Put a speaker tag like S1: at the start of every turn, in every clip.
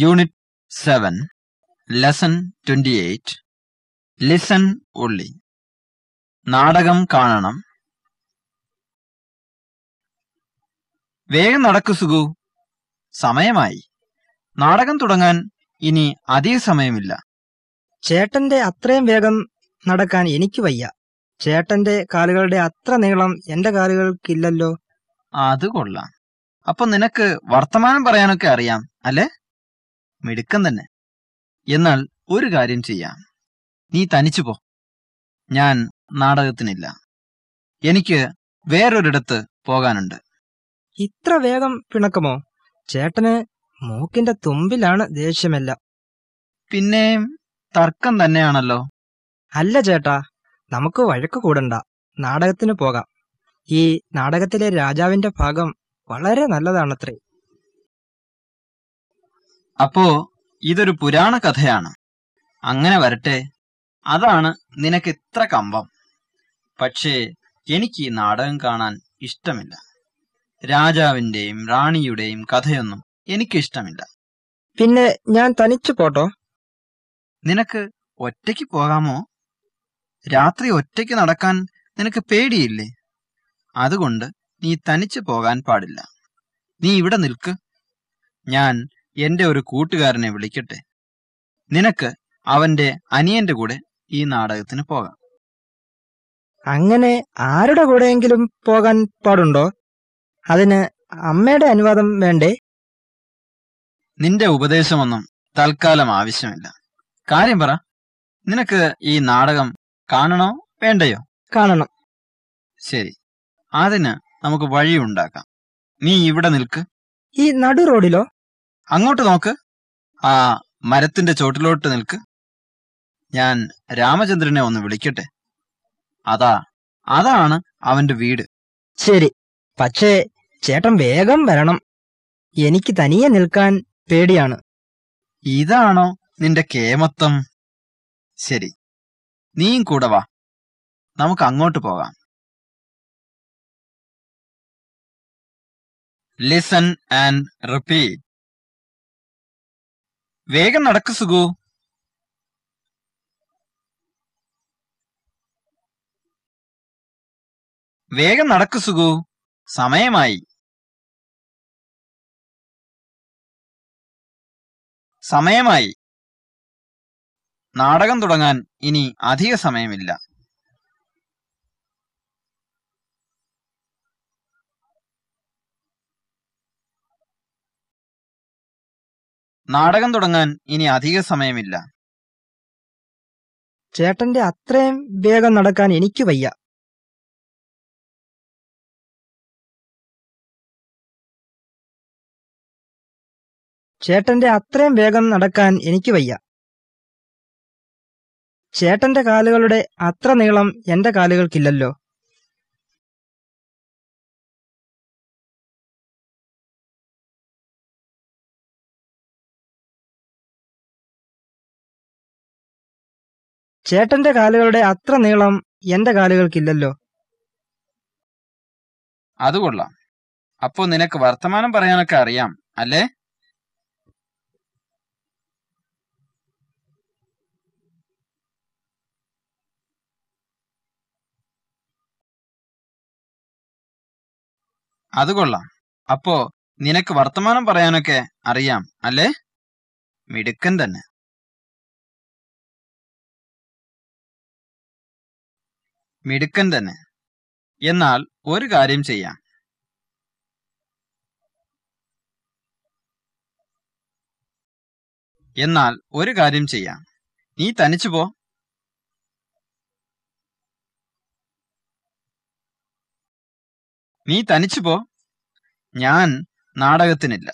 S1: Unit seven lesson twenty eight listen ഉള്ളി നാടകം കാണണം. വേഗം നടക്കു സുഗു. സമയമായി. നാടകം തുടങ്ങാൻ ഇനി അധിക സമയമില്ല.
S2: ചേട്ടന്റെ അത്രയും വേഗം നടക്കാൻ എനിക്ക് വയ്യ. ചേട്ടന്റെ കാലുകളുടെ അത്ര നീളം എന്റെ കാലുകൾക്കില്ലല്ലോ.
S1: അത് കൊള്ളാം. അപ്പൊ നിനക്ക് വർത്തമാനം പറയാനൊക്കെ അറിയാം അല്ലേ? മിടുക്കം തന്നെ. എന്നാൽ ഒരു കാര്യം ചെയ്യാം. നീ തനിച്ചു പോ. ഞാൻ നാടകത്തിനില്ല. എനിക്ക് വേറൊരിടത്ത് പോകാനുണ്ട്.
S2: ഇത്ര വേഗം പിണക്കമോ? ചേട്ടന് മൂക്കിന്റെ തുമ്പിലാണ് ദേഷ്യമല്ല.
S1: പിന്നെയും തർക്കം തന്നെയാണല്ലോ.
S2: അല്ല ചേട്ടാ നമുക്ക് വഴക്ക് കൂടണ്ട. നാടകത്തിന് പോകാം. ഈ നാടകത്തിലെ രാജാവിന്റെ ഭാഗം വളരെ നല്ലതാണത്രേ.
S1: അപ്പോ ഇതൊരു പുരാണ കഥയാണ്. അങ്ങനെ വരട്ടെ. അതാണ് നിനക്ക് ഇത്ര കമ്പം. പക്ഷേ എനിക്ക് ഈ നാടകം കാണാൻ ഇഷ്ടമില്ല. രാജാവിന്റെയും റാണിയുടെയും കഥയൊന്നും എനിക്കിഷ്ടമില്ല.
S2: പിന്നെ ഞാൻ തനിച്ചു പോട്ടോ?
S1: നിനക്ക് ഒറ്റയ്ക്ക് പോകാമോ? രാത്രി ഒറ്റയ്ക്ക് നടക്കാൻ നിനക്ക് പേടിയില്ലേ? അതുകൊണ്ട് നീ തനിച്ചു പോകാൻ പാടില്ല. നീ ഇവിടെ നിൽക്ക്. ഞാൻ എന്റെ ഒരു കൂട്ടുകാരനെ വിളിക്കട്ടെ. നിനക്ക് അവന്റെ അനിയന്റെ കൂടെ ഈ നാടകത്തിന് പോകാം.
S2: അങ്ങനെ ആരുടെ കൂടെയെങ്കിലും പോകാൻ പാടുണ്ടോ? അതിന് അമ്മയുടെ അനുവാദം വേണ്ടേ?
S1: നിന്റെ ഉപദേശമൊന്നും തൽക്കാലം ആവശ്യമില്ല. കാര്യം പറ. നിനക്ക് ഈ നാടകം കാണണോ വേണ്ടയോ?
S2: കാണണം.
S1: ശരി. അതിന് നമുക്ക് വഴിയുണ്ടാക്കാം. നീ ഇവിടെ നിൽക്ക്.
S2: ഈ നടു റോഡിലോ?
S1: അങ്ങോട്ട് നോക്ക്. ആ മരത്തിന്റെ ചോട്ടിലോട്ട് നിൽക്ക്. ഞാൻ രാമചന്ദ്രനെ ഒന്ന് വിളിക്കട്ടെ. അതാ അതാണ് അവന്റെ വീട്.
S2: ശരി. പക്ഷേ ചേട്ടൻ വേഗം വരണം. എനിക്ക് തനിയെ നിൽക്കാൻ പേടിയാണ്.
S1: ഇതാണോ നിന്റെ കേമത്വം? ശരി. നീയും കൂടെ വാ. നമുക്ക് അങ്ങോട്ട് പോകാം. ലിസൺ ആൻഡ് റിപ്പീറ്റ് വേഗം നടക്കു സുഗു. വേഗം നടക്കു സുഗു. സമയമായി. സമയമായി. നാടകം തുടങ്ങാൻ ഇനി അധിക സമയമില്ല. നാടകം തുടങ്ങാൻ ഇനി അധിക സമയമില്ല.
S2: ചേട്ടന്റെ അത്രയും വേഗം നടക്കാൻ എനിക്ക് വയ്യ. ചേട്ടന്റെ അത്രയും വേഗം നടക്കാൻ എനിക്ക് വയ്യ. ചേട്ടന്റെ കാലുകളുടെ അത്ര നീളം എന്റെ കാലുകൾക്കില്ലല്ലോ. ചേട്ടന്റെ കാലുകളുടെ അത്ര നീളം എന്റെ കാലുകൾക്കില്ലല്ലോ.
S1: അത് കൊള്ളാം. അപ്പോ നിനക്ക് വർത്തമാനം പറയാനൊക്കെ അറിയാം അല്ലേ? അത് കൊള്ളാം. അപ്പോ നിനക്ക് വർത്തമാനം പറയാനൊക്കെ അറിയാം അല്ലേ? മിടുക്കൻ തന്നെ. മിടുക്കൻ തന്നെ. എന്നാൽ ഒരു കാര്യം ചെയ്യാം. എന്നാൽ ഒരു കാര്യം ചെയ്യാം. നീ തനിച്ചു പോ. നീ തനിച്ചു പോ. ഞാൻ നാടകത്തിനില്ല.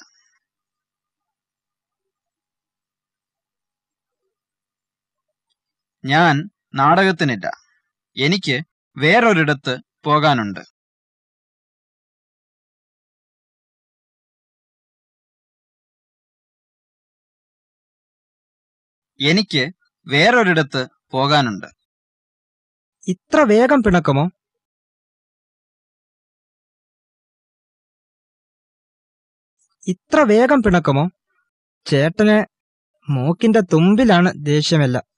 S1: ഞാൻ നാടകത്തിനില്ല. എനിക്ക് വേറൊരിടത്ത് പോകാനുണ്ട്. എനിക്ക് വേറൊരിടത്ത് പോകാനുണ്ട്.
S2: ഇത്ര വേഗം പിണക്കമോ? ഇത്ര വേഗം പിണക്കമോ? ചേട്ടന് മൂക്കിന്റെ തുമ്പിലാണ് ദേഷ്യമെല്ലാം.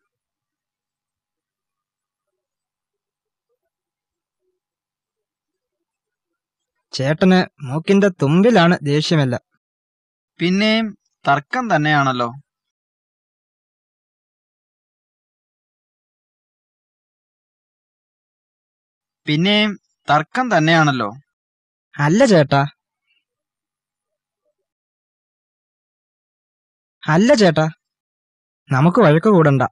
S2: ചേട്ടന് മൂക്കിന്റെ തുമ്പിലാണ് ദേഷ്യമല്ല.
S1: പിന്നെയും തർക്കം തന്നെയാണല്ലോ. പിന്നെയും തർക്കം തന്നെയാണല്ലോ.
S2: അല്ല ചേട്ടാ. അല്ല ചേട്ടാ. നമുക്ക് വഴക്ക് കൂടണ്ട.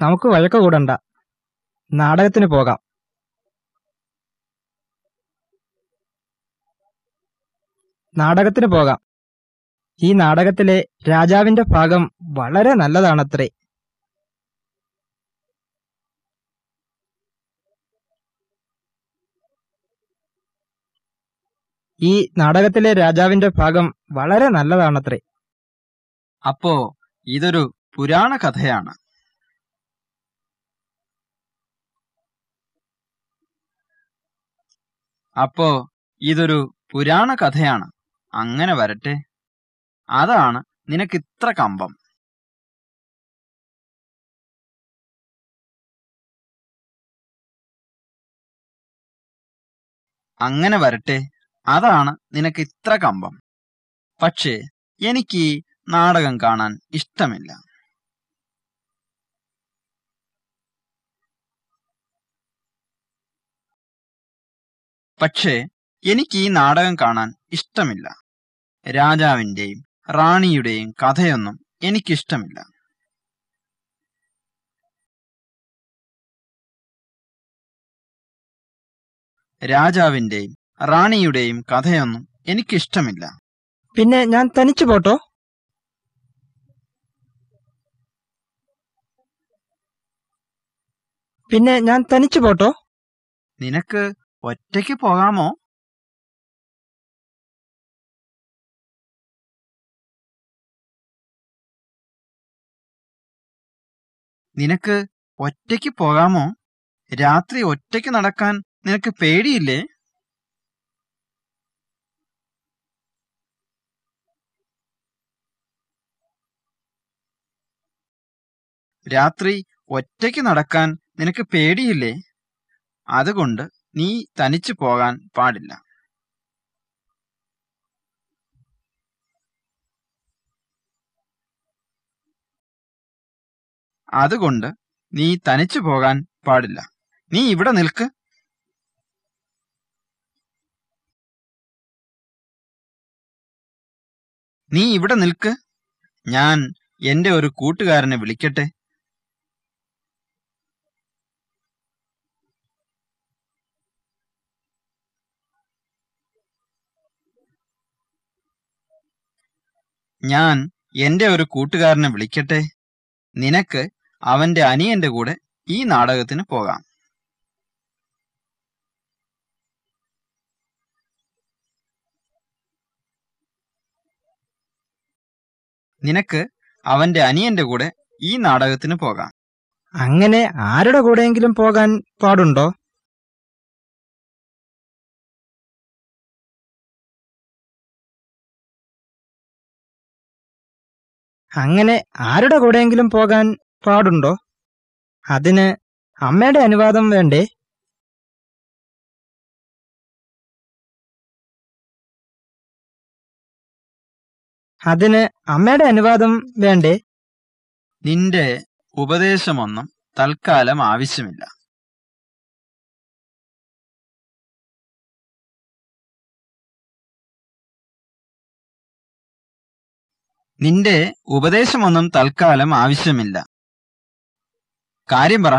S2: നമുക്ക് വഴക്ക് കൂടണ്ട. നാടകത്തിന് പോകാം. നാടകത്തിന് പോകാം. ഈ നാടകത്തിലെ രാജാവിന്റെ ഭാഗം വളരെ നല്ലതാണത്രേ. ഈ നാടകത്തിലെ രാജാവിന്റെ ഭാഗം വളരെ നല്ലതാണത്രേ.
S1: അപ്പോ ഇതൊരു പുരാണ കഥയാണ് അപ്പോ ഇതൊരു പുരാണ കഥയാണ്. അങ്ങനെ വരട്ടെ. അതാണ് നിനക്ക് ഇത്ര കമ്പം. അങ്ങനെ വരട്ടെ. അതാണ് നിനക്ക് ഇത്ര കമ്പം. പക്ഷേ എനിക്ക് നാടകം കാണാൻ ഇഷ്ടമില്ല. പക്ഷേ എനിക്ക് ഈ നാടകം കാണാൻ ഇഷ്ടമില്ല. രാജാവിന്റെയും റാണിയുടെയും കഥയൊന്നും എനിക്കിഷ്ടമില്ല. രാജാവിന്റെയും റാണിയുടെയും കഥയൊന്നും എനിക്കിഷ്ടമില്ല.
S2: പിന്നെ ഞാൻ തനിച്ചു പോട്ടോ? പിന്നെ ഞാൻ തനിച്ചു പോട്ടോ?
S1: നിനക്ക് ഒറ്റയ്ക്ക് പോകാമോ? നിനക്ക് ഒറ്റയ്ക്ക് പോകാമോ? രാത്രി ഒറ്റയ്ക്ക് നടക്കാൻ നിനക്ക് പേടിയില്ലേ? രാത്രി ഒറ്റയ്ക്ക് നടക്കാൻ നിനക്ക് പേടിയില്ലേ? അതുകൊണ്ട് നീ തനിച്ചു പോകാൻ പാടില്ല. അതുകൊണ്ട് നീ തനിച്ചു പോകാൻ പാടില്ല. നീ ഇവിടെ നിൽക്ക്. നീ ഇവിടെ നിൽക്ക്. ഞാൻ എന്റെ ഒരു കൂട്ടുകാരനെ വിളിക്കട്ടെ. ഞാൻ എന്റെ ഒരു കൂട്ടുകാരനെ വിളിക്കട്ടെ? നിനക്ക് അവന്റെ അനിയന്റെ കൂടെ ഈ നാടകത്തിന് പോകാം. നിനക്ക് അവന്റെ അനിയന്റെ കൂടെ ഈ നാടകത്തിന് പോകാം.
S2: അങ്ങനെ ആരുടെ കൂടെയെങ്കിലും പോകാൻ പാടുണ്ടോ? അങ്ങനെ ആരുടെ കൂടെയെങ്കിലും പോകാൻ പാടുണ്ടോ? അതിന് അമ്മയുടെ അനുവാദം വേണ്ടേ? അതിന് അമ്മയുടെ അനുവാദം വേണ്ടേ?
S1: നിന്റെ ഉപദേശമൊന്നും തൽക്കാലം ആവശ്യമില്ല. നിന്റെ ഉപദേശമൊന്നും തൽക്കാലം ആവശ്യമില്ല. കാര്യം പറ.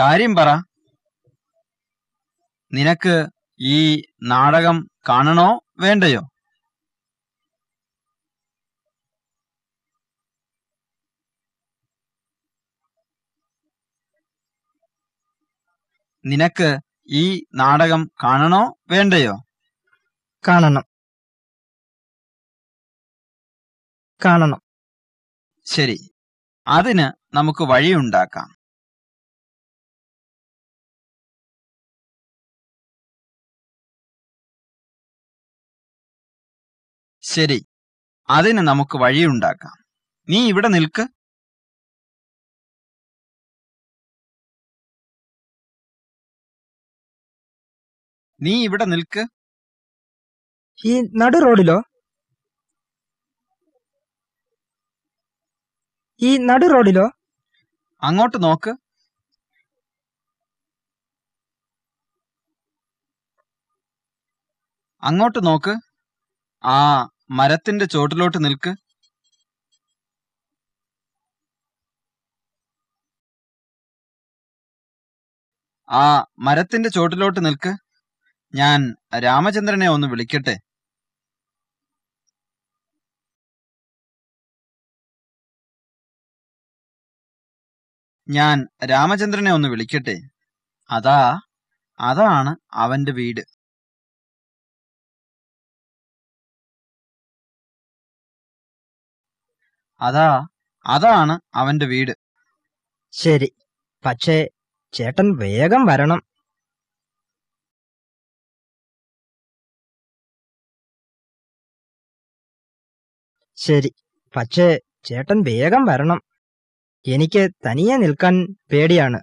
S1: കാര്യം പറ. നിനക്ക് ഈ നാടകം കാണണോ വേണ്ടയോ? നിനക്ക് ഈ നാടകം കാണണോ വേണ്ടയോ?
S2: കാണണം. കാണണം.
S1: ശരി. അതിന് നമുക്ക് വഴിയുണ്ടാക്കാം. ശരി. അതിന് നമുക്ക് വഴിയുണ്ടാക്കാം. നീ ഇവിടെ നിൽക്ക്. നീ ഇവിടെ നിൽക്ക്.
S2: ഈ നടു റോഡിലോ? ഈ നടു റോഡിലോ?
S1: അങ്ങോട്ട് നോക്ക്. അങ്ങോട്ട് നോക്ക്. ആ മരത്തിന്റെ ചോട്ടിലോട്ട് നിൽക്ക്. ആ മരത്തിന്റെ ചോട്ടിലോട്ട് നിൽക്ക്. ഞാൻ രാമചന്ദ്രനെ ഒന്ന് വിളിക്കട്ടെ? ഞാൻ രാമചന്ദ്രനെ ഒന്ന് വിളിക്കട്ടെ? അതാ അതാണ് അവന്റെ വീട്. അതാ അതാണ് അവന്റെ വീട്.
S2: ശരി പക്ഷേ ചേട്ടൻ വേഗം വരണം. ശരി. പക്ഷേ ചേട്ടൻ വേഗം വരണം. എനിക്ക് തനിയെ നിൽക്കാൻ പേടിയാണ്.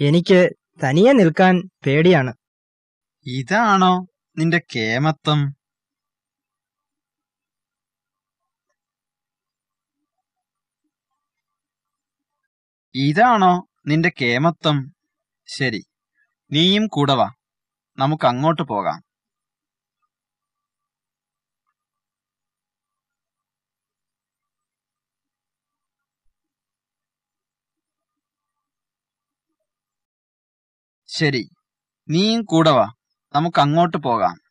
S2: എനിക്ക് തനിയെ നിൽക്കാൻ പേടിയാണ്.
S1: ഇതാണോ നിന്റെ കേമത്വം? ഇതാണോ നിന്റെ കേമത്വം? ശരി നീയും കൂടെ വാ. നമുക്ക് അങ്ങോട്ട് പോകാം. ശരി നീയും കൂടെ വാ. നമുക്ക് അങ്ങോട്ട് പോകാം.